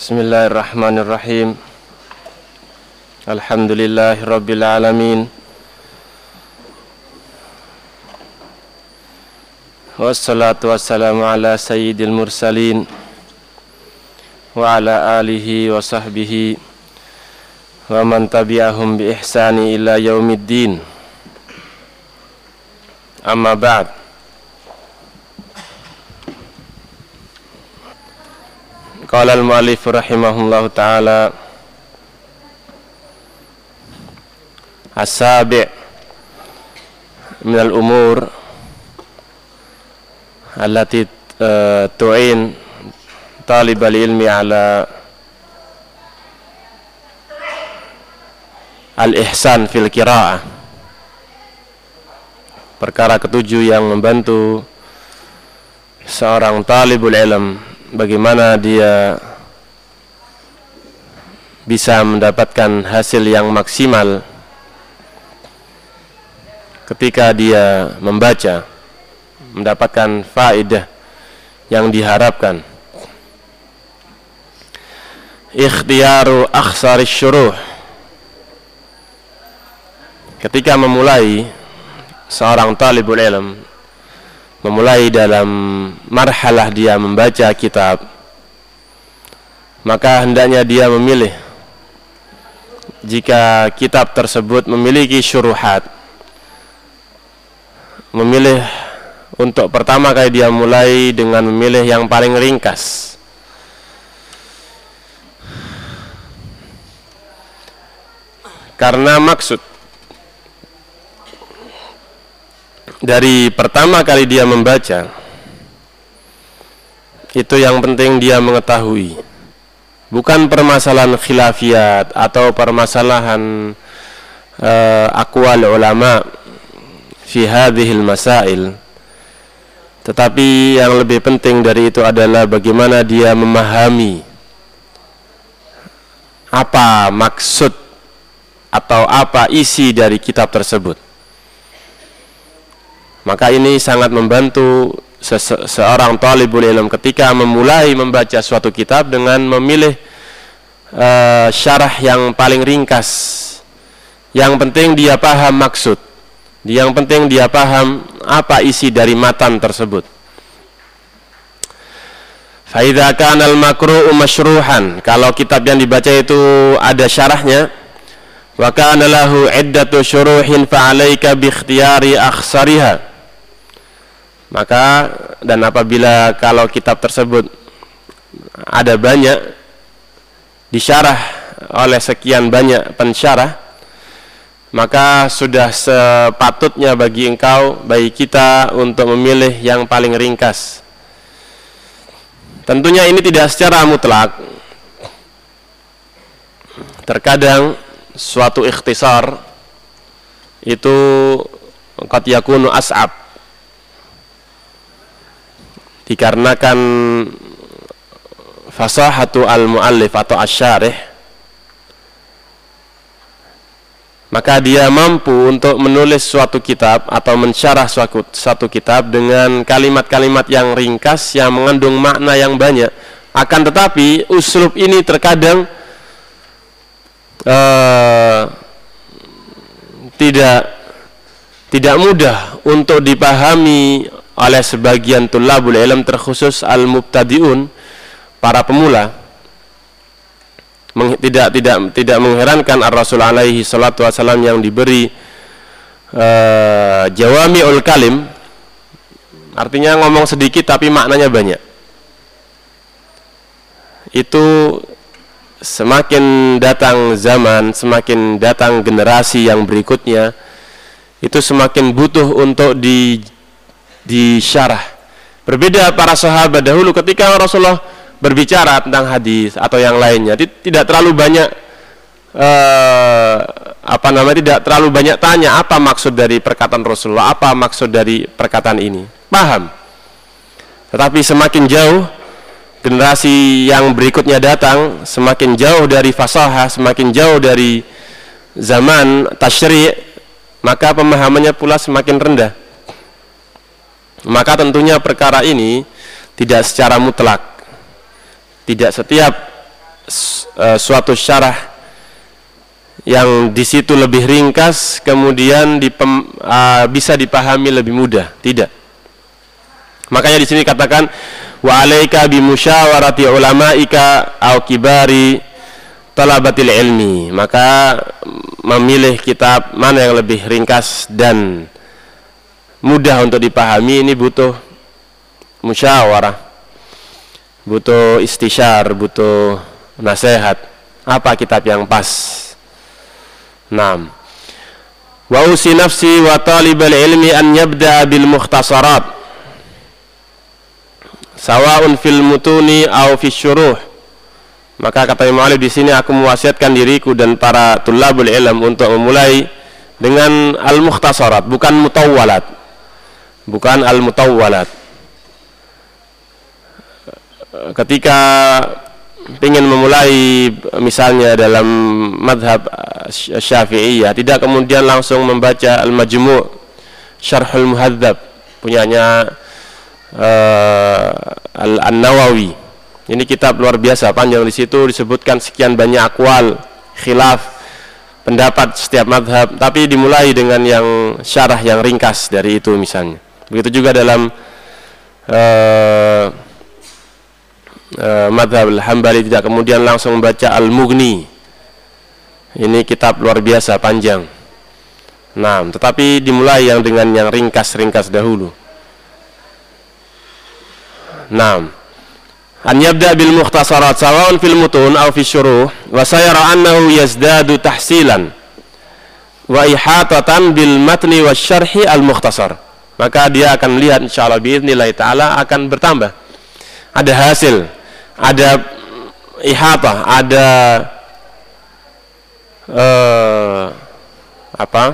بسم الله الرحمن الرحيم الحمد لله رب العالمين والصلاة والسلام على سيد المرسلين وعلى آله وصحبه ومن تبعهم بإحسان إلى يوم الدين أما بعد Qala al-mu'alif rahimahullahu ta'ala As-sabi' min al-umur allati e, tu'in talib al-ilmi ala al-ihsan fil qira'ah. Perkara ketujuh yang membantu seorang talibul ilm bagaimana dia bisa mendapatkan hasil yang maksimal ketika dia membaca mendapatkan faedah yang diharapkan. Ikhtiyaru akhsari syuruh. Ketika memulai seorang talibul ilm memulai dalam marhalah dia membaca kitab maka hendaknya dia memilih. Jika kitab tersebut memiliki syuruhat memilih untuk pertama kali dia mulai dengan memilih yang paling ringkas. Karena maksud dari pertama kali dia membaca itu yang penting dia mengetahui. Bukan permasalahan khilafiat atau permasalahan uh, akwal ulama fi hadhil masail. Tetapi yang lebih penting dari itu adalah bagaimana dia memahami apa maksud atau apa isi dari kitab tersebut. Maka ini sangat membantu seorang talibul ilm ketika memulai membaca suatu kitab dengan memilih uh, syarah yang paling ringkas. Yang penting dia paham maksud. Yang penting dia paham apa isi dari matan tersebut. Faidha kana al-makru'u masyruhan. Kalau kitab yang dibaca itu ada syarahnya, wa kana lahu iddatu syuruhin fa 'alaika bi ikhtiyari akhsariha maka dan apabila kalau kitab tersebut ada banyak disyarah oleh sekian banyak pensyarah maka sudah sepatutnya bagi engkau bagi kita untuk memilih yang paling ringkas. Tentunya ini tidak secara mutlak. Terkadang suatu ikhtisar itu qad yakunu as'ab dikarenakan fasahatu al-muallif atau asyarih maka dia mampu untuk menulis suatu kitab atau mensyarah suatu, suatu kitab dengan kalimat-kalimat yang ringkas yang mengandung makna yang banyak. Akan tetapi uslub ini terkadang uh, tidak tidak mudah untuk dipahami oleh sebagian tulabul ilm terkhusus al-mubtadiun para pemula tidak tidak tidak mengherankan ar-rasul alaihi salatu wasallam yang diberi uh, jawamiul kalim artinya ngomong sedikit tapi maknanya banyak. Itu semakin datang zaman semakin datang generasi yang berikutnya itu semakin butuh untuk di disyarah. Berbeda para sahabat dahulu ketika Rasulullah berbicara tentang hadis atau yang lainnya, tidak terlalu banyak uh, apa namanya tidak terlalu banyak tanya apa maksud dari perkataan Rasulullah, apa maksud dari perkataan ini. Paham. Tetapi semakin jauh generasi yang berikutnya datang, semakin jauh dari fasahah, semakin jauh dari zaman tasyri' maka pemahamannya pula semakin rendah maka tentunya perkara ini tidak secara mutlak tidak setiap uh, suatu syarah yang di situ lebih ringkas kemudian dipem, uh, bisa dipahami lebih mudah. Tidak. Makanya di sini katakan wa alaika bi musyawarati ulamaika au kibari talabatil ilmi. Maka memilih kitab mana yang lebih ringkas dan mudah untuk dipahami ini butuh musyawarah butuh istisyar butuh nasihat. Apa kitab yang pas? Naam. Wa usi nafsi wa talibal ilmi an yabda bil mukhtasarat. Sawa'un fil mutuni aw fi syuruh. Maka kata Imam Ali di sini aku mewasiatkan diriku dan para tulabul ilm untuk memulai dengan al-mukhtasarat, bukan mutawwalat. Bukan al-mutawwalat. Ketika ingin memulai misalnya dalam madhab syafi'iyah tidak kemudian langsung membaca al-majmu' syarhul muhadzab punyanya uh, al-nawawi ini kitab luar biasa panjang di situ disebutkan sekian banyak akwal, khilaf, pendapat setiap madhab. Tapi dimulai dengan yang syarah yang ringkas dari itu misalnya. Begitu juga dalam uh, uh, madhab al-hambali tidak kemudian langsung membaca al-mughni. Ini kitab luar biasa panjang. Nah, tetapi dimulai yang dengan yang ringkas-ringkas dahulu. Nah, an yabda bil mukhtasarat sawaun fil mutun aw fi syuruh wa sayara annahu yazdadu tahsilan wa ihatatan bil matni wa syarhi al mukhtasar maka dia akan melihat insyaallah biidznillah taala akan bertambah. Ada hasil ada ihatah ada uh, apa?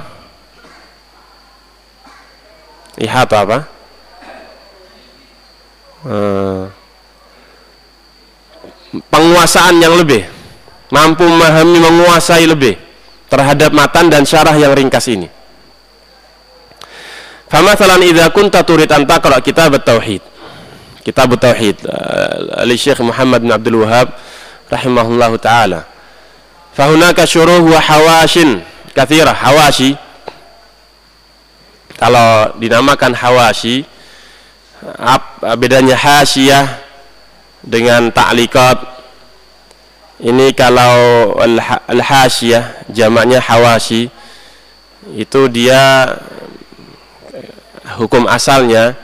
Ihatah apa? Uh, penguasaan yang lebih mampu memahami menguasai lebih terhadap matan dan syarah yang ringkas ini Famathalan idza kunta turid an taqra kitab tauhid kitab tauhid uh, ali Syekh Muhammad bin Abdul Wahab rahimahullah taala. Fahunaka syuruh wa hawashin kathira hawashi. Kalau dinamakan hawashi bedanya hasyiah dengan ta'liqat. Ini kalau al-hasyiyah jamaknya hawashi itu dia hukum asalnya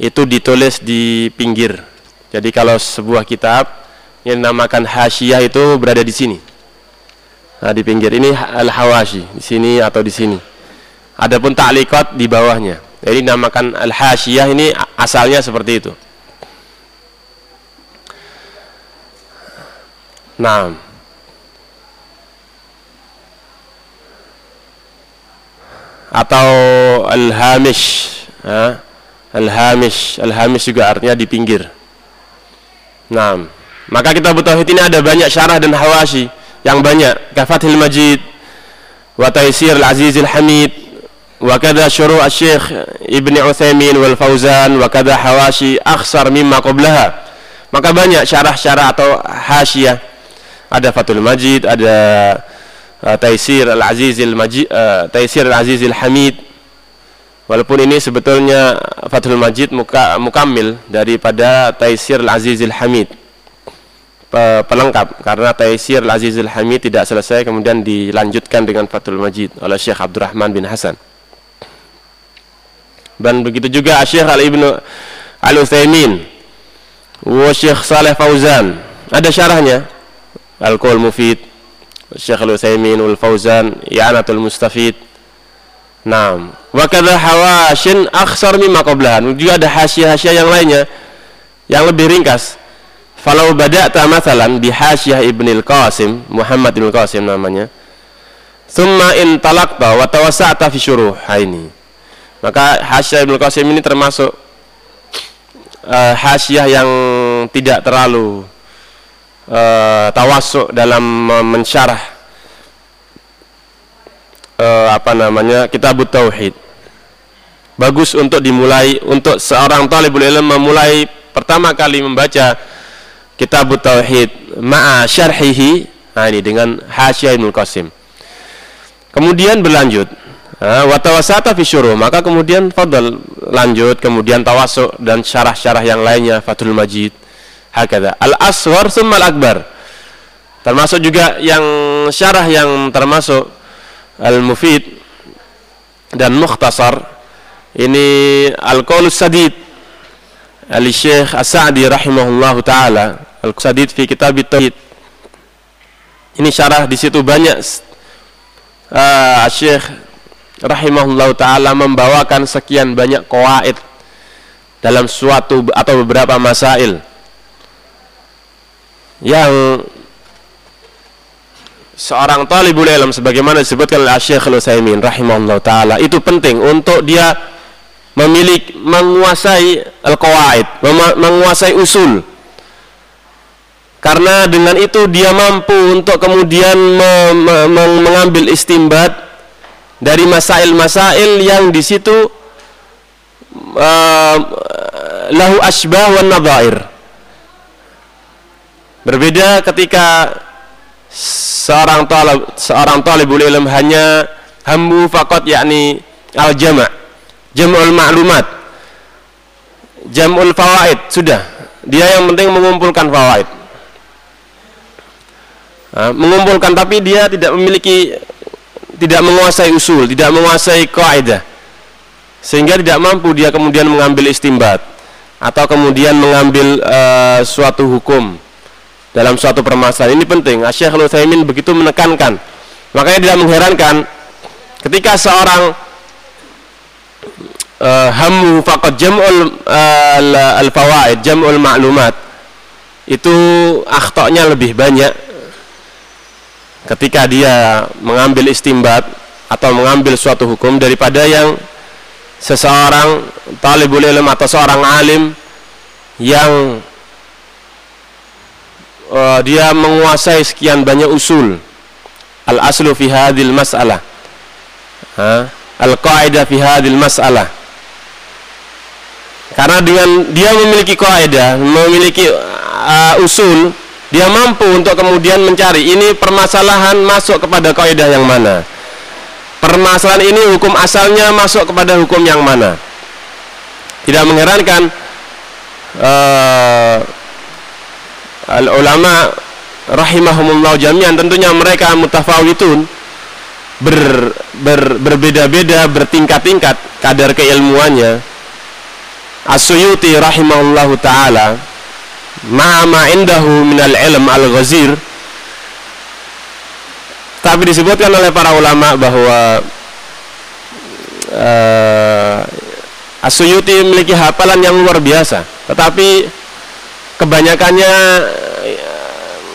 itu ditulis di pinggir. Jadi kalau sebuah kitab yang dinamakan hasyiyah itu berada di sini. Nah di pinggir ini al-hawashi di sini atau di sini. Adapun ta'liqat di bawahnya. Jadi dinamakan al-hasyiyah ini asalnya seperti itu. Nah. Atau al-hamish. Al-hamish, al-hamish juga artinya di pinggir. Nah, maka kita butuh ini ada banyak syarah dan hawashi yang banyak. Kafathil Majid, wa Taisir al-Aziz al-Hamid, wa kada syuru' al-Syekh Ibn Uthaymin wal Fauzan, wa kada hawashi akhsar mimma qablaha. Maka banyak syarah-syarah atau hasyiah ada Fathul Majid, ada Taisir Al-Aziz Al-Majid, uh, Taisir Al-Aziz Al-Hamid. Walaupun ini sebetulnya Fathul Majid muka, mukamil daripada Taisir Al-Aziz Al-Hamid. pelengkap karena Taisir Al-Aziz Al-Hamid tidak selesai kemudian dilanjutkan dengan Fathul Majid oleh Syekh Abdurrahman bin Hasan. Dan begitu juga Syekh Al-Ibnu Al-Utsaimin wa Syekh Saleh Fauzan. Ada syarahnya Al-Qaul Mufid Syekh Al-Utsaimin wal Fauzan I'anatul Mustafid. Naam. Wa kadza hawashin akhsar juga ada yang lainnya yang lebih ringkas. Falau bada'ta mathalan bi hasyiah Ibnu Al-Qasim Muhammad Qasim namanya. Talaqta wa tawassa'ta fi syuruh ini maka hasyiah Ibnu Qasim ini termasuk uh, hasyiah yang tidak terlalu uh, tawasuk dalam mensyarah uh, apa namanya kitab tauhid. Bagus untuk dimulai untuk seorang talibul ilm memulai pertama kali membaca kitab tauhid ma'a syarhihi nah ini dengan hasyiah Ibnu Qasim. Kemudian berlanjut wa tawasata fi maka kemudian fadal lanjut kemudian tawasuk dan syarah-syarah yang lainnya Fathul Majid hakada al asghar summa al akbar termasuk juga yang syarah yang termasuk al mufid dan mukhtasar. Ini al qaulus sadid al syekh as-sa'di taala. Al sadid fi kitab tauhid ini syarah di situ banyak uh, syekh rahimahullah taala membawakan sekian banyak qawaid dalam suatu atau beberapa masail yang seorang talibul ilm sebagaimana disebutkan oleh Syekh Al-Utsaimin rahimahullah taala itu penting untuk dia memiliki menguasai al-qawaid, menguasai usul. Karena dengan itu dia mampu untuk kemudian mengambil istimbat dari masail-masail yang di situ uh, lahu asbah wan nadhair. Berbeda ketika seorang talib seorang talibul ilm hanya hammu faqat yakni al jama' jam'ul ma'lumat jam'ul fawaid sudah. Dia yang penting mengumpulkan fawaid. Nah, mengumpulkan tapi dia tidak memiliki tidak menguasai usul, tidak menguasai kaidah. Sehingga tidak mampu dia kemudian mengambil istimbat atau kemudian mengambil uh, suatu hukum dalam suatu permasalahan. Ini penting. Syekh Al-Utsaimin begitu menekankan. Makanya tidak mengherankan ketika seorang uh, hamu faqad jam'ul uh, al-fawaid, jam'ul ma'lumat itu akhtoknya lebih banyak ketika dia mengambil istimbat atau mengambil suatu hukum daripada yang seseorang talibul ilm atau seorang alim yang uh, dia menguasai sekian banyak usul al aslu fi hadhil mas'alah al qaidah fi hadhil mas'alah karena dengan dia memiliki kaidah memiliki uh, usul dia mampu untuk kemudian mencari ini permasalahan masuk kepada kaidah yang mana. Permasalahan ini hukum asalnya masuk kepada hukum yang mana. Tidak mengherankan uh, ulama rahimahumullah jami'an tentunya mereka mutafawitun ber, ber, berbeda-beda bertingkat-tingkat kadar keilmuannya. Asyuyuti rahimahullahu taala ma'ama indahu minal ilm al-ghazir. Tapi disebutkan oleh para ulama bahwa uh, Asyuyuti memiliki hafalan yang luar biasa. Tetapi kebanyakannya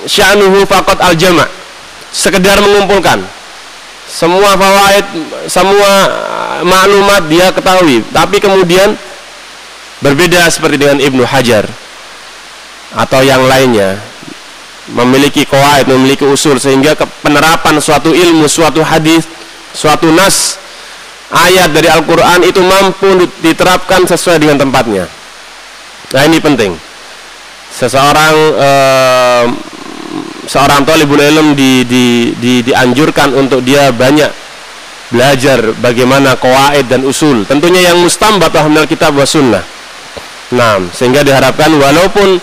sya'nuhu faqat al-jama' sekedar mengumpulkan semua fawaid semua maklumat dia ketahui tapi kemudian berbeda seperti dengan Ibnu Hajar atau yang lainnya memiliki kawaid, memiliki usul sehingga penerapan suatu ilmu, suatu hadis, suatu nas ayat dari Al-Qur'an itu mampu diterapkan sesuai dengan tempatnya. Nah, ini penting. Seseorang eh, seorang talibul ilm di, di, di, dianjurkan untuk dia banyak belajar bagaimana kawaid dan usul. Tentunya yang mustambat minal kitab wa sunnah. Nah, sehingga diharapkan walaupun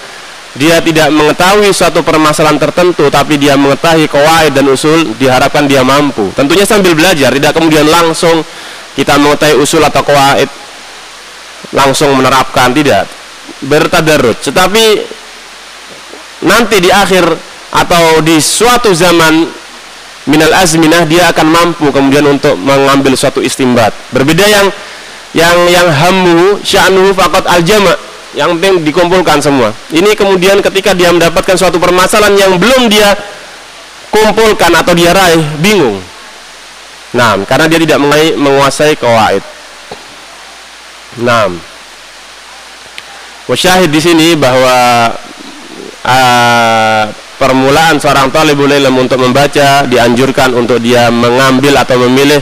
dia tidak mengetahui suatu permasalahan tertentu tapi dia mengetahui kawaid dan usul diharapkan dia mampu tentunya sambil belajar tidak kemudian langsung kita mengetahui usul atau kawaid langsung menerapkan tidak bertadarut. Tetapi nanti di akhir atau di suatu zaman minal azminah dia akan mampu kemudian untuk mengambil suatu istimbat. Berbeda yang yang yang hamu sya'nuhu faqat al jama' yang penting dikumpulkan semua. Ini kemudian ketika dia mendapatkan suatu permasalahan yang belum dia kumpulkan atau dia raih bingung. Nah karena dia tidak menguasai kawaid nah wasyahid di sini bahwa uh, permulaan seorang talibul ilm untuk membaca dianjurkan untuk dia mengambil atau memilih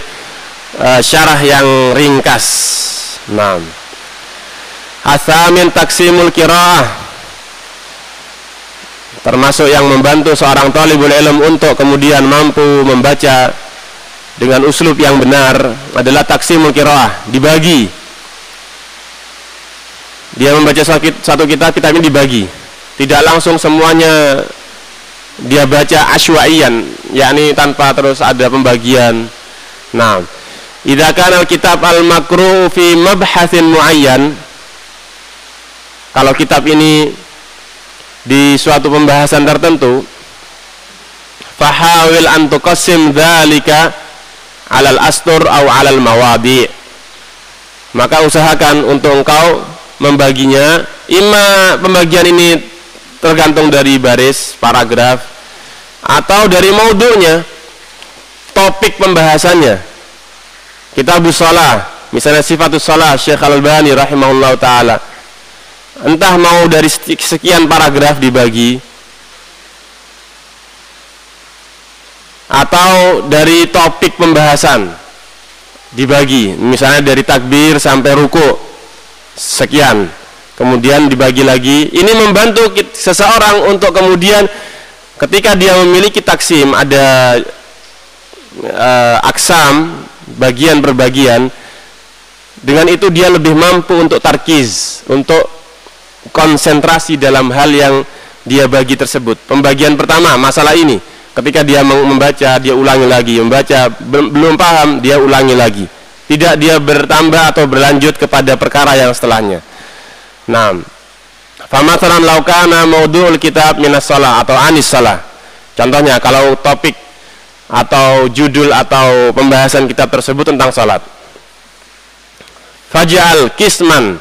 uh, syarah yang ringkas. Nah Asamin taksimul kiraah termasuk yang membantu seorang talibul ilm untuk kemudian mampu membaca dengan uslub yang benar adalah taksimul qiraah. Dibagi dia membaca satu kitab kitab ini dibagi. Tidak langsung semuanya dia baca aswaiyan yakni tanpa terus ada pembagian. Nah idza kana kitab al-makruh fi mabhatsin muayyan kalau kitab ini di suatu pembahasan tertentu fahawil an tuqassim dzalika alal astur au alal mawadi. Maka usahakan untuk engkau membaginya. Ima pembagian ini tergantung dari baris paragraf atau dari maudhu'nya topik pembahasannya. Kita salah misalnya sifatus salah Syekh Al-Albani rahimahullah taala. Entah mau dari sekian paragraf dibagi atau dari topik pembahasan dibagi. Misalnya dari takbir sampai ruku sekian kemudian dibagi lagi ini membantu seseorang untuk kemudian ketika dia memiliki taksim ada uh, aksam bagian per bagian dengan itu dia lebih mampu untuk tarkiz untuk konsentrasi dalam hal yang dia bagi tersebut. Pembagian pertama masalah ini, ketika dia membaca dia ulangi lagi, membaca belum paham dia ulangi lagi. Tidak dia bertambah atau berlanjut kepada perkara yang setelahnya. Nah, famasalan laukana maudhu'ul kitab minas atau anis salah. Contohnya kalau topik atau judul atau pembahasan kitab tersebut tentang salat. Faj'al kisman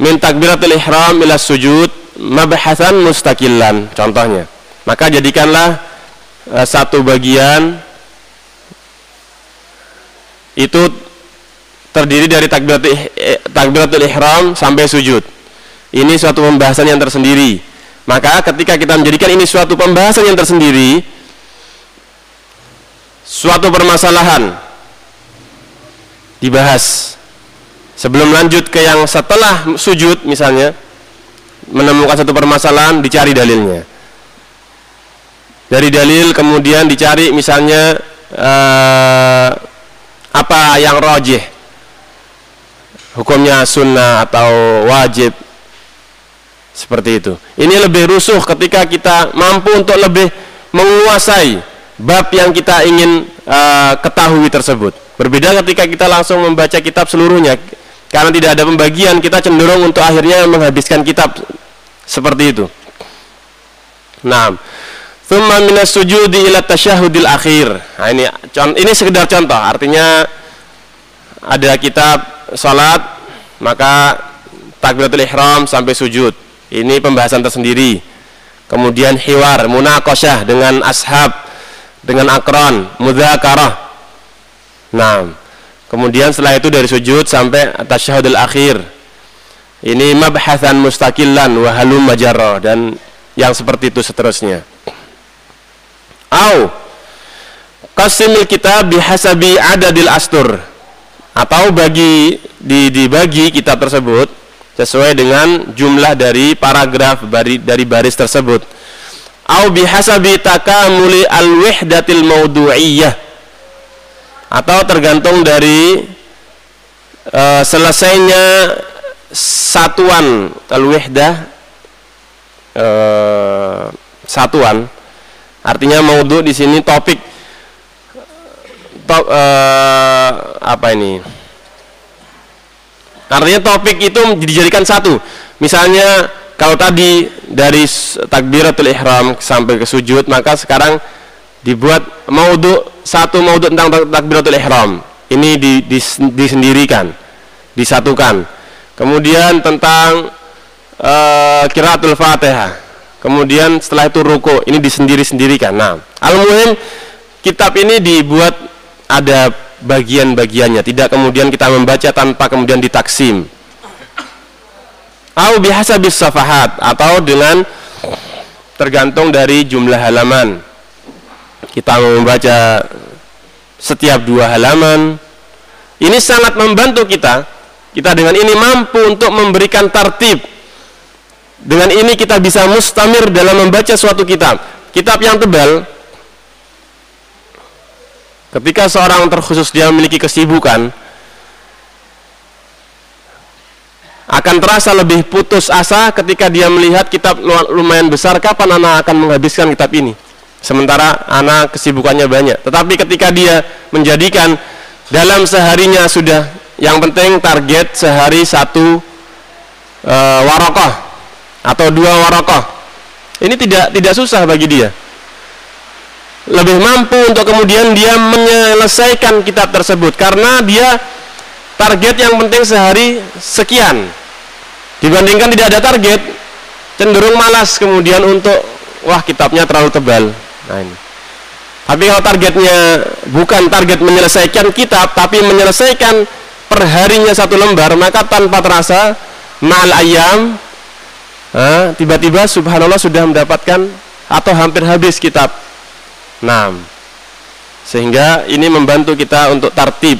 min takbiratul ihram ila sujud mabhasan mustakillan contohnya maka jadikanlah uh, satu bagian itu terdiri dari takbiratul, eh, takbiratul ihram sampai sujud. Ini suatu pembahasan yang tersendiri. Maka ketika kita menjadikan ini suatu pembahasan yang tersendiri suatu permasalahan dibahas. Sebelum lanjut ke yang setelah sujud misalnya menemukan satu permasalahan dicari dalilnya. Dari dalil kemudian dicari misalnya uh, apa yang rojih hukumnya sunnah atau wajib? Seperti itu. Ini lebih rusuh ketika kita mampu untuk lebih menguasai bab yang kita ingin uh, ketahui tersebut. Berbeda ketika kita langsung membaca kitab seluruhnya karena tidak ada pembagian kita cenderung untuk akhirnya menghabiskan kitab seperti itu. Nah thumma minas sujudi ila tasyahudil akhir. Nah, ini ini sekedar contoh. Artinya ada kitab salat maka takbiratul ihram sampai sujud. Ini pembahasan tersendiri. Kemudian hiwar munaqasyah dengan ashab dengan akron mudzakarah. Nah Kemudian setelah itu dari sujud sampai tasyahudul akhir. Ini mabhathan mustaqillan wa halum majarra dan yang seperti itu seterusnya. Au. Qasimil kitab bihasabi adadil astur. Atau bagi di, dibagi kitab tersebut sesuai dengan jumlah dari paragraf dari, dari baris tersebut. Au bihasabi takamuli al-wihdatil maudu'iyah atau tergantung dari uh, selesainya satuan al-wihdah uh, satuan artinya maudhu di sini topik top, uh, apa ini? Artinya topik itu dijadikan satu. Misalnya kalau tadi dari takbiratul ihram sampai ke sujud maka sekarang dibuat maudhu satu maudhu tentang takbiratul ihram. Ini di, di, disendirikan disatukan. Kemudian tentang uh, kiraatul fatihah kemudian setelah itu ruku ini disendiri-sendirikan. Nah al-muhim kitab ini dibuat ada bagian-bagiannya. Tidak kemudian kita membaca tanpa kemudian ditaksim. Au biasa bis safahat atau dengan tergantung dari jumlah halaman. Kita membaca setiap dua halaman. Ini sangat membantu kita. Kita dengan ini mampu untuk memberikan tertib dengan ini kita bisa mustamir dalam membaca suatu kitab. Kitab yang tebal. Ketika seorang terkhusus dia memiliki kesibukan akan terasa lebih putus asa ketika dia melihat kitab lumayan besar. Kapan anak akan menghabiskan kitab ini? Sementara anak kesibukannya banyak. Tetapi ketika dia menjadikan dalam seharinya sudah yang penting target sehari satu e, warokoh atau dua warokoh. Ini tidak tidak susah bagi dia. Lebih mampu untuk kemudian dia menyelesaikan kitab tersebut. Karena dia target yang penting sehari sekian. Dibandingkan tidak ada target cenderung malas kemudian untuk wah kitabnya terlalu tebal. Nah ini. Tapi kalau targetnya bukan target menyelesaikan kitab tapi menyelesaikan perharinya satu lembar maka tanpa terasa mal ayam tiba-tiba subhanallah sudah mendapatkan atau hampir habis kitab. Nah sehingga ini membantu kita untuk tartib.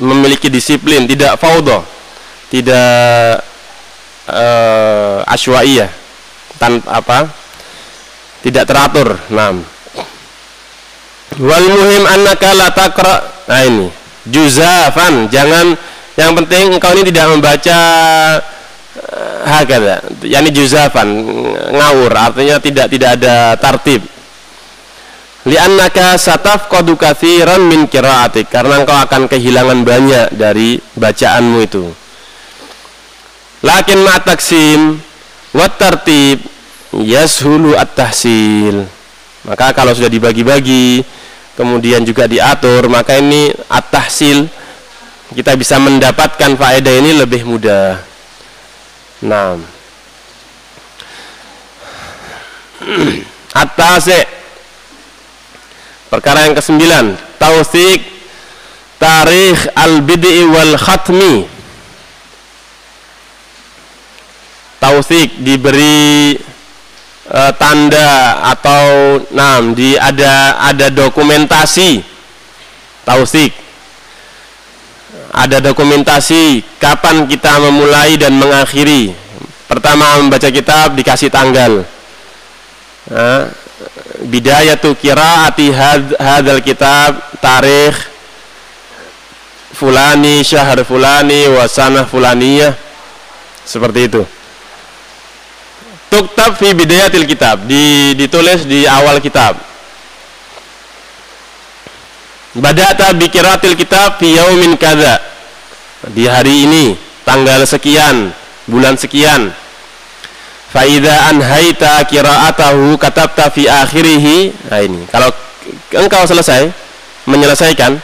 Memiliki disiplin tidak faudo tidak uh, aswaiyah tanpa apa tidak teratur. Nah wal muhim annaka la taqra nah ini juzafan jangan yang penting engkau ini tidak membaca hakada yakni juzafan ngawur artinya tidak tidak ada tartib. Li'annaka satafqadu katsiran min qiraatik. Karena engkau akan kehilangan banyak dari bacaanmu itu. Lakin ma taksim wa tartib yashulu at-tahsil. Maka kalau sudah dibagi-bagi kemudian juga diatur, maka ini at-tahsil kita bisa mendapatkan faedah ini lebih mudah. Nah. At-tasi Perkara yang kesembilan, tausik tarikh al-bid'i wal khatmi. Tausik diberi e, tanda atau nah di ada ada dokumentasi. Tausik ada dokumentasi kapan kita memulai dan mengakhiri. Pertama membaca kitab dikasih tanggal. Nah, kiraati had, hadal kitab tarikh fulani syahr fulani wasanah fulaniyah. Seperti itu. Tuktab fi bidayatil kitab. Di, ditulis di awal kitab badata bikiratil kitab fi yaumin kada di hari ini tanggal sekian bulan sekian. Faida anhaita qira'atahu katabta fi akhirih nah ini. Kalau engkau selesai menyelesaikan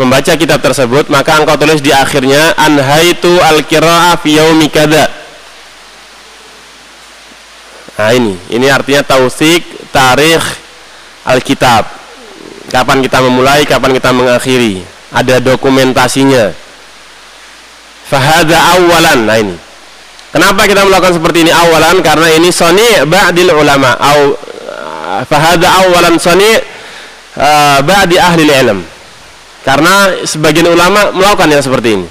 membaca kitab tersebut maka engkau tulis di akhirnya anhaitu al-qira'ah fi yaumi kada Nah ini, ini artinya tausik tarikh Alkitab. Kapan kita memulai, kapan kita mengakhiri. Ada dokumentasinya. Fahada awalan. Nah ini. Kenapa kita melakukan seperti ini awalan? Karena ini soni ba'dil ulama. Au, fahada awalan soni uh, ba'di ahli ilm. Karena sebagian ulama melakukan yang seperti ini.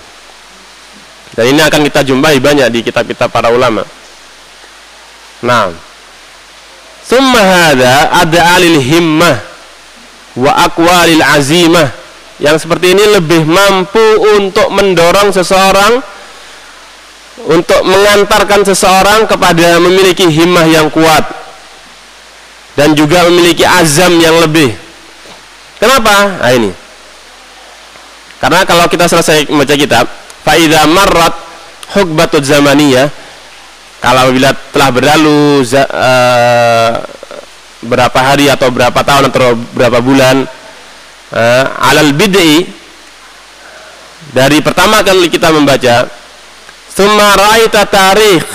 Dan ini akan kita jumpai banyak di kitab-kitab para ulama. Nah, Summa hadha ada alil himmah wa akwalil azimah. Yang seperti ini lebih mampu untuk mendorong seseorang untuk mengantarkan seseorang kepada memiliki himmah yang kuat dan juga memiliki azam yang lebih. Kenapa? nah ini. Karena kalau kita selesai membaca kitab faida marrat hukbatut zamaniyah kalau bila telah berlalu uh, berapa hari atau berapa tahun atau berapa bulan uh, alal bid'i dari pertama kali kita membaca summa ra'aita tarikh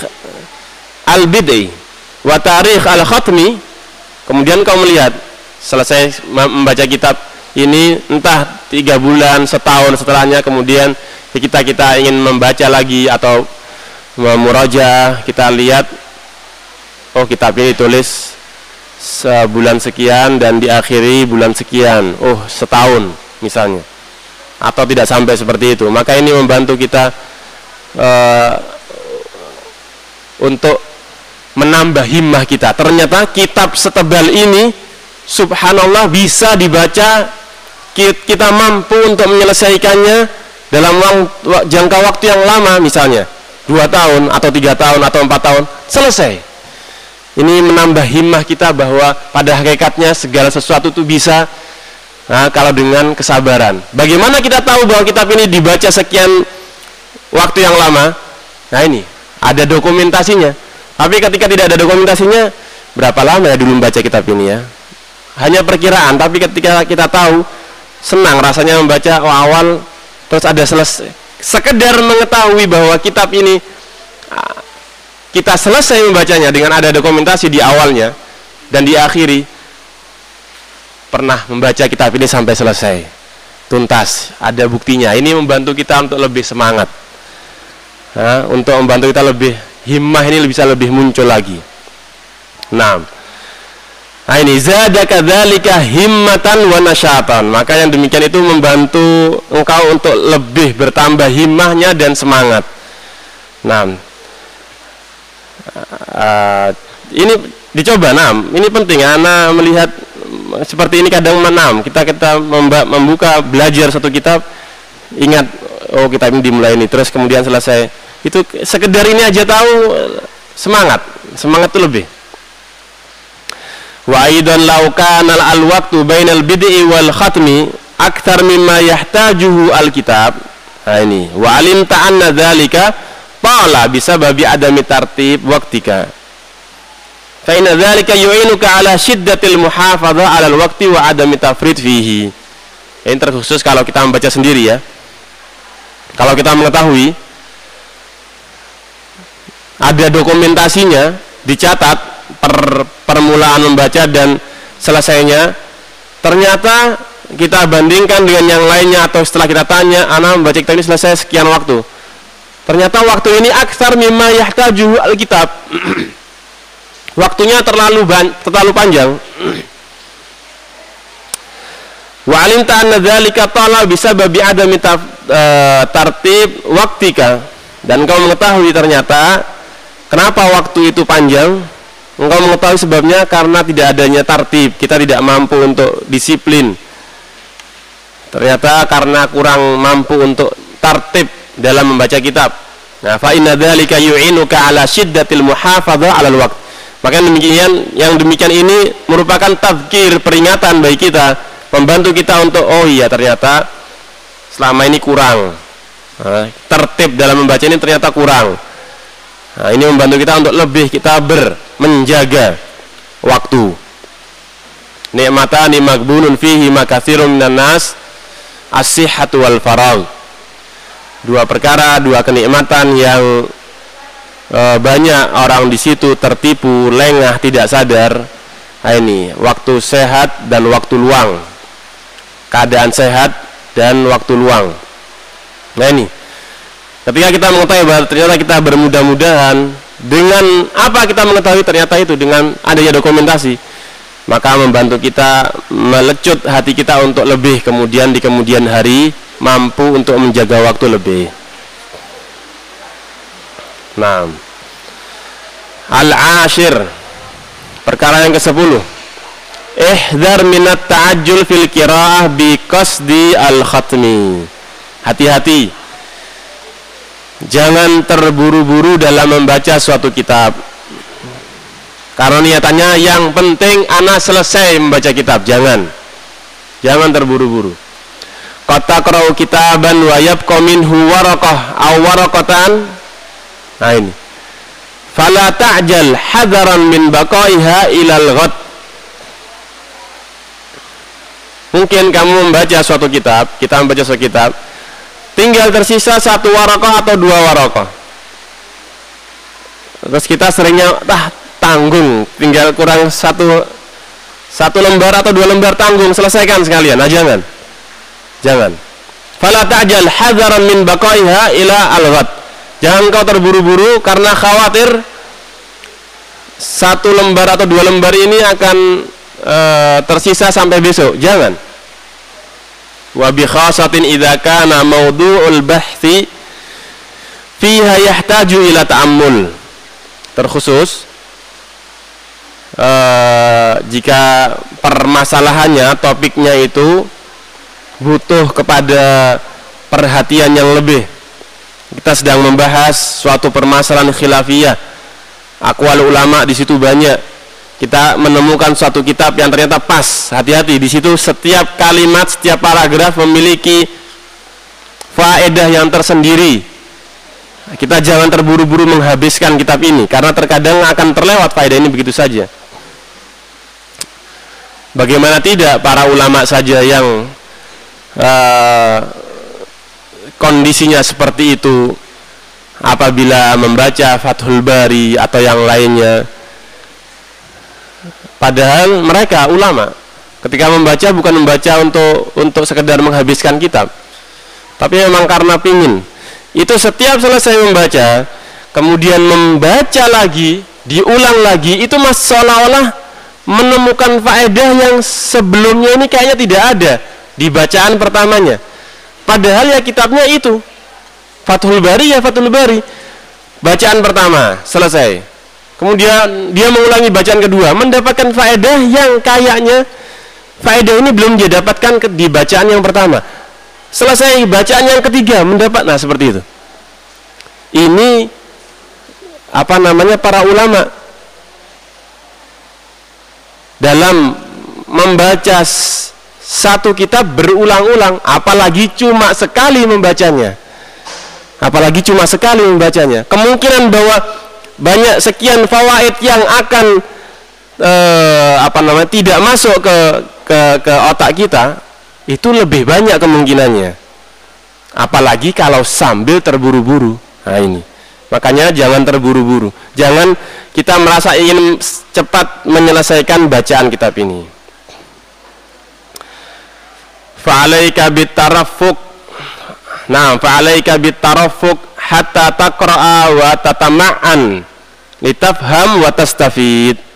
al bid'i wa tarikh al khatmi kemudian kau melihat selesai membaca kitab ini entah tiga bulan setahun setelahnya kemudian kita kita ingin membaca lagi atau muraja kita lihat oh kitab ini tulis sebulan sekian dan diakhiri bulan sekian. Oh setahun misalnya. Atau tidak sampai seperti itu. Maka ini membantu kita uh, untuk menambah himmah kita. Ternyata kitab setebal ini subhanallah bisa dibaca kita mampu untuk menyelesaikannya dalam jangka waktu yang lama misalnya. Dua tahun atau tiga tahun atau empat tahun selesai ini menambah himmah kita bahwa pada hakikatnya segala sesuatu itu bisa nah, kalau dengan kesabaran. Bagaimana kita tahu bahwa kitab ini dibaca sekian waktu yang lama? Nah ini ada dokumentasinya. Tapi ketika tidak ada dokumentasinya berapa lama ya dulu membaca kitab ini ya? Hanya perkiraan tapi ketika kita tahu senang rasanya membaca oh, awal terus ada selesai sekedar mengetahui bahwa kitab ini kita selesai membacanya dengan ada dokumentasi di awalnya dan diakhiri pernah membaca kitab ini sampai selesai. Tuntas ada buktinya. Ini membantu kita untuk lebih semangat. Nah, untuk membantu kita lebih himmah ini bisa lebih muncul lagi. Nah. Nah ini zadaka dzalika himmatan wa nasyatan. Maka yang demikian itu membantu engkau untuk lebih bertambah himmahnya dan semangat. Nah, uh, ini dicoba nam. Ini penting Ana melihat seperti ini kadang menam. Kita kita membuka belajar satu kitab ingat oh kita ini dimulai ini terus kemudian selesai. Itu sekedar ini aja tahu semangat. Semangat itu lebih wa aidan law kana al waqtu bainal bid'i wal khatmi akthar mimma yahtajuhu al kitab nah ini wa alimta anna dzalika qala bisababi adami tartib waqtika fa inna dzalika yu'inuka ala shiddatil muhafadha ala al waqti wa adami tafrid fihi. Ini terkhusus kalau kita membaca sendiri ya. Kalau kita mengetahui ada dokumentasinya dicatat per permulaan membaca dan selesainya. Ternyata kita bandingkan dengan yang lainnya atau setelah kita tanya anak membaca kitab ini selesai sekian waktu ternyata waktu ini aksar mimma yahtaju alkitab. Waktunya terlalu ban terlalu panjang. Wa alimta anna dzalika tala bisa babi adami uh, tartib waktika. Dan kau mengetahui ternyata kenapa waktu itu panjang? Engkau mengetahui sebabnya karena tidak adanya tartib, kita tidak mampu untuk disiplin. Ternyata karena kurang mampu untuk tartib dalam membaca kitab. Nah, fa inna dzalika yu'inuka ala syiddatil muhafadzah 'alal waqt. Maka demikian yang demikian ini merupakan tafkir peringatan bagi kita, membantu kita untuk oh iya ternyata selama ini kurang. Nah, tertib dalam membaca ini ternyata kurang. Nah, ini membantu kita untuk lebih kita ber menjaga waktu. Nikmatani magbunun fihi makatsirun minan nas as-sihhatu wal faragh. Dua perkara, dua kenikmatan yang e, banyak orang di situ tertipu, lengah, tidak sadar. Nah, ini waktu sehat dan waktu luang. Keadaan sehat dan waktu luang. Nah ini Ketika kita mengetahui bahwa ternyata kita bermudah-mudahan dengan apa kita mengetahui ternyata itu dengan adanya dokumentasi maka membantu kita melecut hati kita untuk lebih kemudian di kemudian hari mampu untuk menjaga waktu lebih. Nah, al-ashir perkara yang ke-10 ihdar minat ta'ajjul fil qiraah bi qasdi al-khatmi. Hati-hati Jangan terburu-buru dalam membaca suatu kitab. Karena niatannya yang penting anak selesai membaca kitab. Jangan. Jangan terburu-buru. Kata kerau kitaban wayab komin huwarokoh awarokotan. Nah ini. Fala ta'jal hadaran min baqaiha ilal ghad. Mungkin kamu membaca suatu kitab, kita membaca suatu kitab, tinggal tersisa satu warokoh atau dua warokoh terus kita seringnya tah tanggung tinggal kurang satu satu lembar atau dua lembar tanggung selesaikan sekalian nah jangan jangan. Fala ta'jal hadaran min baqaiha ila al jangan kau terburu-buru karena khawatir satu lembar atau dua lembar ini akan e, tersisa sampai besok. Jangan. Wa bi khasatin idza kana mawdu'ul bahthi fiha yahtaju ila ta'ammul. Terkhusus uh, jika permasalahannya topiknya itu butuh kepada perhatian yang lebih. Kita sedang membahas suatu permasalahan khilafiyah. Akwal ulama di situ banyak. Kita menemukan suatu kitab yang ternyata pas. Hati-hati di situ setiap kalimat setiap paragraf memiliki faedah yang tersendiri. Kita jangan terburu-buru menghabiskan kitab ini karena terkadang akan terlewat faedah ini begitu saja. Bagaimana tidak para ulama saja yang uh, kondisinya seperti itu apabila membaca Fathul Bari atau yang lainnya. Padahal mereka ulama ketika membaca bukan membaca untuk untuk sekedar menghabiskan kitab. Tapi memang karena pingin. Itu setiap selesai membaca kemudian membaca lagi diulang lagi itu mas seolah-olah menemukan faedah yang sebelumnya ini kayaknya tidak ada di bacaan pertamanya Padahal ya kitabnya itu. Fathul Bari ya Fathul Bari. Bacaan pertama selesai. Kemudian dia mengulangi bacaan kedua, mendapatkan faedah yang kayaknya faedah ini belum dia dapatkan di bacaan yang pertama. Selesai bacaan yang ketiga mendapat nah seperti itu. Ini apa namanya para ulama dalam membaca satu kitab berulang-ulang apalagi cuma sekali membacanya. Apalagi cuma sekali membacanya. Kemungkinan bahwa banyak sekian fawaid yang akan eh, apa namanya tidak masuk ke ke ke otak kita itu lebih banyak kemungkinannya. Apalagi kalau sambil terburu-buru. Nah ini. Makanya jangan terburu-buru. Jangan kita merasa ingin cepat menyelesaikan bacaan kitab ini fa'alaika bitarafuq nah fa'alaika bitarafuq hatta taqra'a wa tatama'an litafham wa tastafid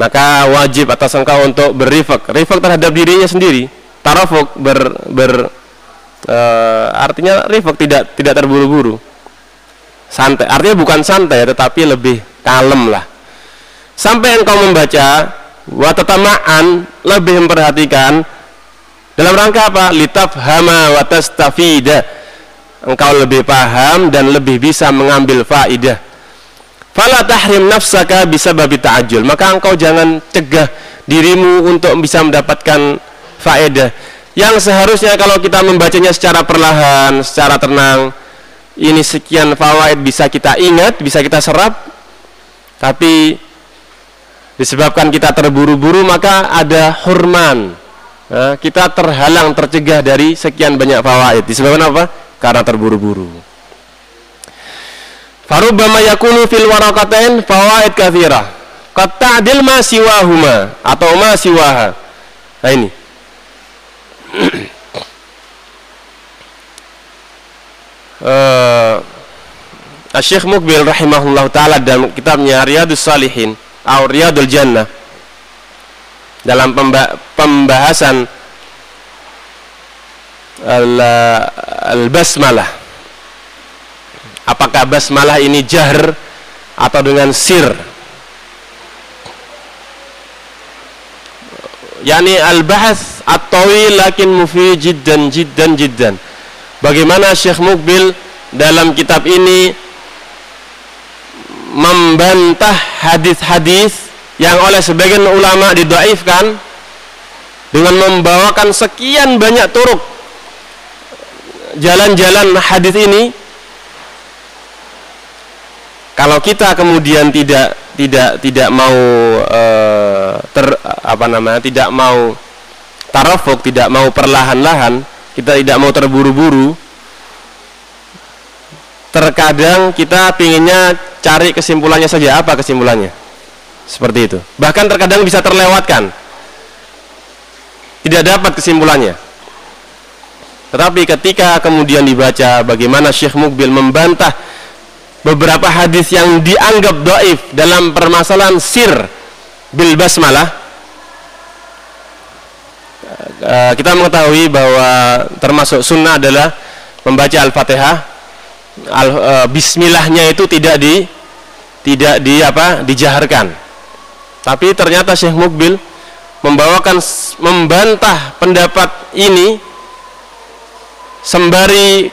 maka wajib atas engkau untuk berifak rifak terhadap dirinya sendiri. Tarafuk ber, ber e, artinya rifak tidak tidak terburu-buru. Santai artinya bukan santai tetapi lebih kalem lah. Sampai engkau membaca wa tatama'an lebih memperhatikan dalam rangka apa? Litafhama wa tastafida. Engkau lebih paham dan lebih bisa mengambil faidah. Fala tahrim nafsaka bisa babi ta'ajul. Maka engkau jangan cegah dirimu untuk bisa mendapatkan faedah. Yang seharusnya kalau kita membacanya secara perlahan, secara tenang, ini sekian fawaid bisa kita ingat, bisa kita serap. Tapi disebabkan kita terburu-buru maka ada hurman Eh, kita terhalang tercegah dari sekian banyak fawaid. Disebabkan apa? Karena terburu-buru. Farubbama yakunu fil waraqatain fawaid kathira kata adil ma siwahuma atau ma siwaha. Nah ini. Uh, Syekh Mukbil rahimahullah taala dalam kitabnya Riyadus Salihin atau Riyadul Jannah dalam pembahasan al-basmalah. Apakah basmalah ini jahr atau dengan sir? Yakni al-bahas at-tawil lakin mufid jiddan jiddan jiddan. Bagaimana Syekh Mukbil dalam kitab ini membantah hadis-hadis yang oleh sebagian ulama didaifkan dengan membawakan sekian banyak turuk jalan-jalan hadis ini. Kalau kita kemudian tidak tidak tidak mau e, ter apa namanya tidak mau tarafuk tidak mau perlahan-lahan kita tidak mau terburu-buru terkadang kita pinginnya cari kesimpulannya saja. Apa kesimpulannya seperti itu. Bahkan terkadang bisa terlewatkan. Tidak dapat kesimpulannya. Tetapi ketika kemudian dibaca bagaimana Syekh Mukbil membantah beberapa hadis yang dianggap doif dalam permasalahan sir bil basmalah eh, kita mengetahui bahwa termasuk sunnah adalah membaca al-fatihah al, uh, bismillahnya itu tidak di tidak di apa dijaharkan. Tapi ternyata Syekh Mukbil membawakan membantah pendapat ini sembari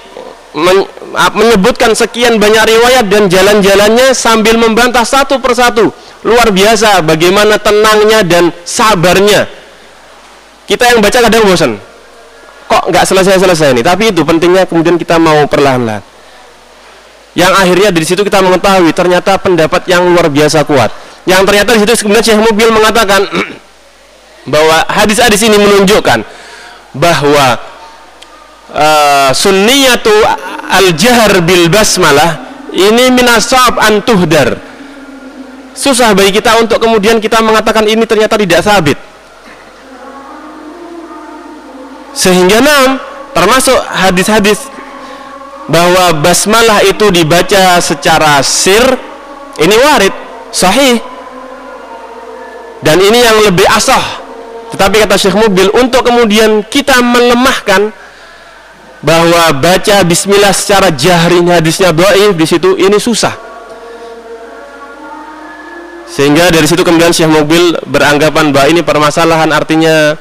men, menyebutkan sekian banyak riwayat dan jalan-jalannya sambil membantah satu persatu. Luar biasa bagaimana tenangnya dan sabarnya. Kita yang baca kadang bosan. Kok nggak selesai-selesai ini? Tapi itu pentingnya kemudian kita mau perlahan-lahan. Yang akhirnya dari situ kita mengetahui ternyata pendapat yang luar biasa kuat yang ternyata di situ kemudian Syekh Mobil mengatakan bahwa hadis-hadis ini menunjukkan bahwa uh, sunniyatu al-jahr bil basmalah ini minasab antuhdar susah bagi kita untuk kemudian kita mengatakan ini ternyata tidak sabit. Sehingga enam termasuk hadis-hadis bahwa basmalah itu dibaca secara sir ini warid sahih dan ini yang lebih asah tetapi kata Syekh Mubil untuk kemudian kita melemahkan bahwa baca bismillah secara jahri hadisnya dhaif di situ ini susah. Sehingga dari situ kemudian Syekh Mubil beranggapan bahwa ini permasalahan artinya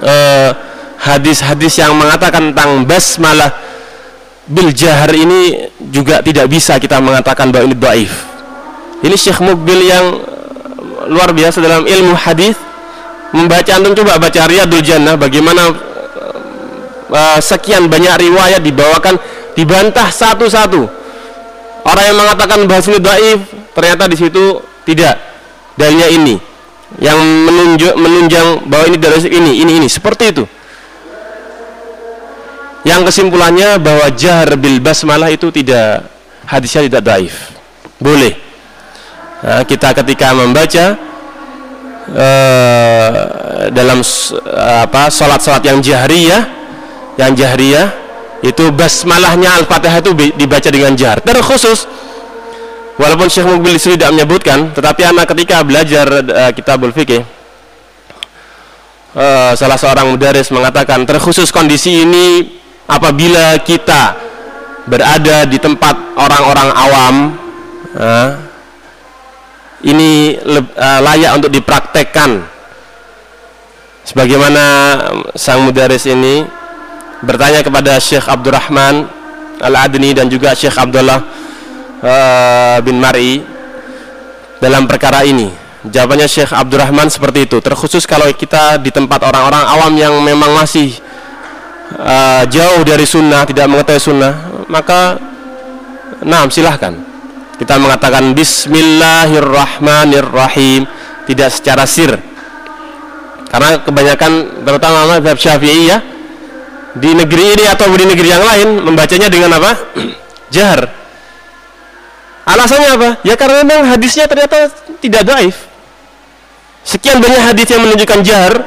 eh, hadis-hadis yang mengatakan tentang basmalah bil jahar ini juga tidak bisa kita mengatakan bahwa ini dhaif. Ini Syekh Mubil yang luar biasa dalam ilmu hadis. Membaca antum coba baca Riyadul Jannah bagaimana uh, sekian banyak riwayat dibawakan dibantah satu-satu. Orang yang mengatakan bahas ini daif ternyata di situ tidak. Dalilnya ini yang menunjuk menunjang bahwa ini dari ini ini ini seperti itu. Yang kesimpulannya bahwa jar bil basmalah itu tidak hadisnya tidak daif. Boleh nah, kita ketika membaca uh, dalam uh, apa salat-salat yang jahriyah yang jahriyah itu basmalahnya al-fatihah itu dibaca dengan jahar. Terkhusus walaupun Syekh Mukbil tidak menyebutkan tetapi anak ketika belajar uh, kitabul fikih uh, salah seorang mudaris mengatakan terkhusus kondisi ini apabila kita berada di tempat orang-orang awam uh, ini uh, layak untuk dipraktekkan. Sebagaimana sang mudaris ini bertanya kepada Syekh Abdurrahman Al-Adni dan juga Syekh Abdullah uh, bin Mari dalam perkara ini. Jawabannya Syekh Abdurrahman seperti itu. Terkhusus kalau kita di tempat orang-orang awam yang memang masih uh, jauh dari sunnah tidak mengetahui sunnah maka nah silahkan kita mengatakan Bismillahirrahmanirrahim. Tidak secara sir. Karena kebanyakan terutama mazhab Syafi'i ya di negeri ini atau di negeri yang lain membacanya dengan apa? jahar. Alasannya apa? ya karena memang hadisnya ternyata tidak daif. Sekian banyak hadis yang menunjukkan jahar.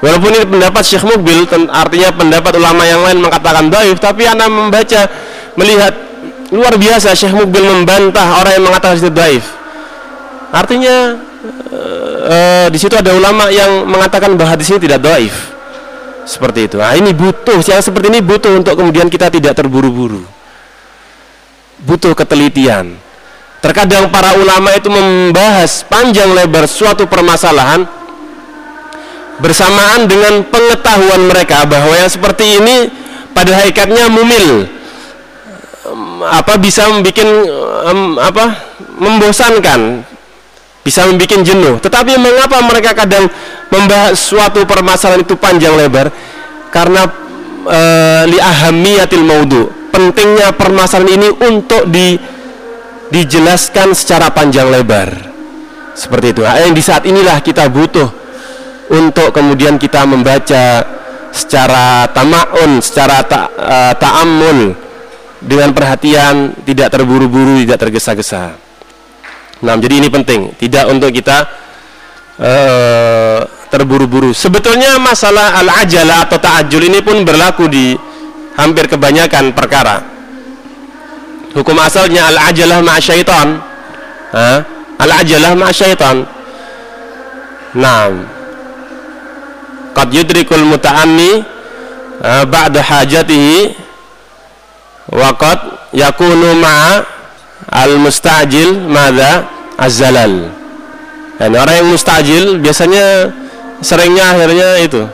Walaupun ini pendapat Syekh Mukbil artinya pendapat ulama yang lain mengatakan daif tapi anda membaca melihat luar biasa Syekh Mukbil membantah orang yang mengatakan itu daif. Artinya uh, di situ ada ulama yang mengatakan bahwa hadis ini tidak daif. Seperti itu. Nah ini butuh yang seperti ini butuh untuk kemudian kita tidak terburu-buru. Butuh ketelitian. Terkadang para ulama itu membahas panjang lebar suatu permasalahan bersamaan dengan pengetahuan mereka bahwa yang seperti ini pada hakikatnya mumil apa bisa membuat um, apa membosankan? Bisa membuat jenuh. Tetapi mengapa mereka kadang membahas suatu permasalahan itu panjang lebar? Karena uh, li maudu. Pentingnya permasalahan ini untuk di dijelaskan secara panjang lebar. Seperti itu. Nah, yang di saat inilah kita butuh untuk kemudian kita membaca secara tamaun secara ta, uh, ta'amul dengan perhatian, tidak terburu-buru, tidak tergesa-gesa. Nah, jadi ini penting, tidak untuk kita uh, terburu-buru. Sebetulnya masalah al-ajalah atau ta'ajul ini pun berlaku di hampir kebanyakan perkara. Hukum asalnya al-ajalah ma'asyaitan. Al-ajalah ma'asyaitan. Nah, qad yudrikul muta'ammi uh, ba'da hajatihi waqad yakunu ma'a al mustajil mada azalal dan orang yang mustajil biasanya seringnya akhirnya itu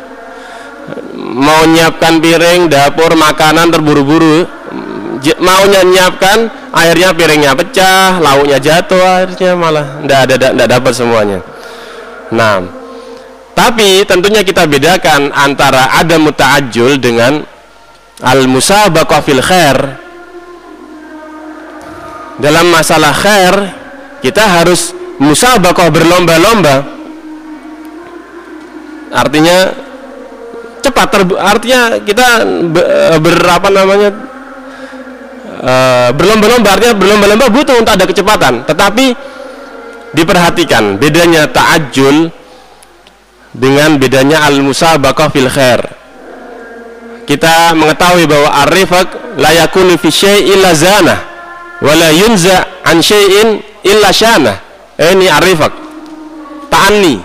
mau nyiapkan piring dapur makanan terburu-buru. Maunya nyiapkan akhirnya piringnya pecah lauknya jatuh akhirnya malah tidak ada tidak dapat semuanya. Nah tapi tentunya kita bedakan antara ada muta'ajjul dengan al musabaqah fil khair. Dalam masalah khair kita harus musabaqah berlomba-lomba. Artinya cepat artinya kita berapa namanya uh, berlomba-lomba artinya berlomba-lomba butuh untuk ada kecepatan. Tetapi diperhatikan bedanya ta'ajjul dengan bedanya al-musabaqah fil khair kita mengetahui bahwa arifak la yakunu fi illa zana wa la yunza an syai'in illa syana. Eh, ini arifak ta'anni.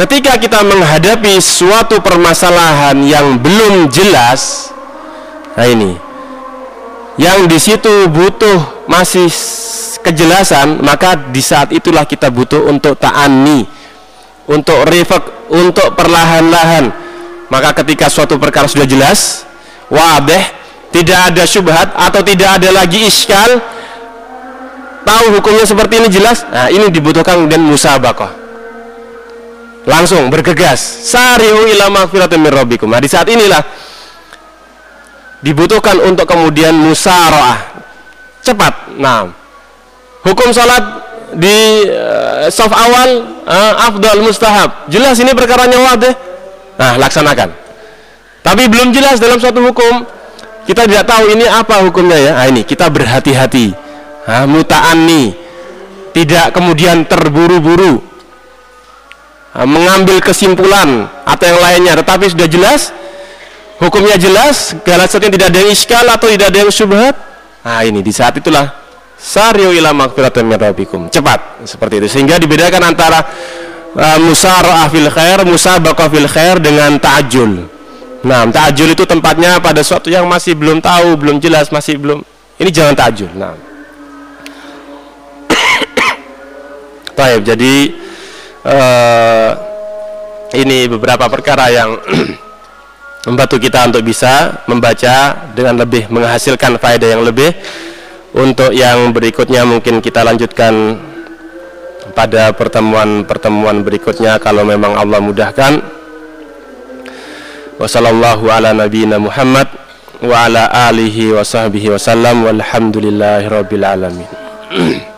Ketika kita menghadapi suatu permasalahan yang belum jelas Nah ini yang di situ butuh masih kejelasan, maka di saat itulah kita butuh untuk ta'ani, untuk rifak, untuk perlahan-lahan. Maka ketika suatu perkara sudah jelas, wadeh, tidak ada syubhat atau tidak ada lagi iskal, tahu hukumnya seperti ini jelas, nah ini dibutuhkan dan musabaqah. Langsung bergegas, sari'u ila magfiratin min rabbikum. Nah di saat inilah dibutuhkan untuk kemudian musaraah. Cepat. Nah hukum salat di uh, soft awal uh, afdal mustahab. Jelas ini perkaranya wadah nah laksanakan. Tapi belum jelas dalam suatu hukum kita tidak tahu ini apa hukumnya ya. Nah, ini kita berhati-hati. Nah, muta'anni tidak kemudian terburu-buru. Nah, mengambil kesimpulan atau yang lainnya. Tetapi sudah jelas hukumnya jelas galasatnya tidak ada yang iskal atau tidak ada yang syubhat. Nah ini di saat itulah sariu ila magfiratin min cepat seperti itu. Sehingga dibedakan antara uh, musara'ah fil khair musabaqah fil khair dengan ta'ajjul. Nah ta'ajjul itu tempatnya pada suatu yang masih belum tahu belum jelas masih belum. Ini jangan ta'ajjul nah. Taib, jadi uh, ini beberapa perkara yang membantu kita untuk bisa membaca dengan lebih menghasilkan faedah yang lebih. Untuk yang berikutnya mungkin kita lanjutkan pada pertemuan-pertemuan berikutnya kalau memang Allah mudahkan. Wasallallahu ala nabiyina Muhammad wa ala alihi wa sahbihi wasallam alamin